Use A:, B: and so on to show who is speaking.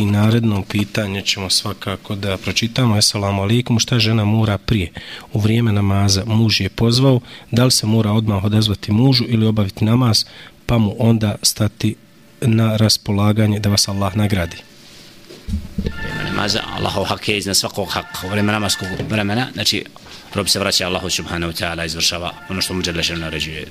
A: I naredno pitanje ćemo svakako da pročitamo. Esalamu alaikum, šta žena mora prije? U vrijeme namaza muž je pozvao, da li se mora odmah odazvati mužu ili obaviti namaz, pa mu onda stati na raspolaganje da vas Allah nagradi.
B: Vrijeme namaza, Allahov hak je iznad svakog haka. U vrijeme namaskog vremena, znači, rob se vraća Allahu subhanahu ta'ala, izvršava ono što mu Đerlešenu naređuje.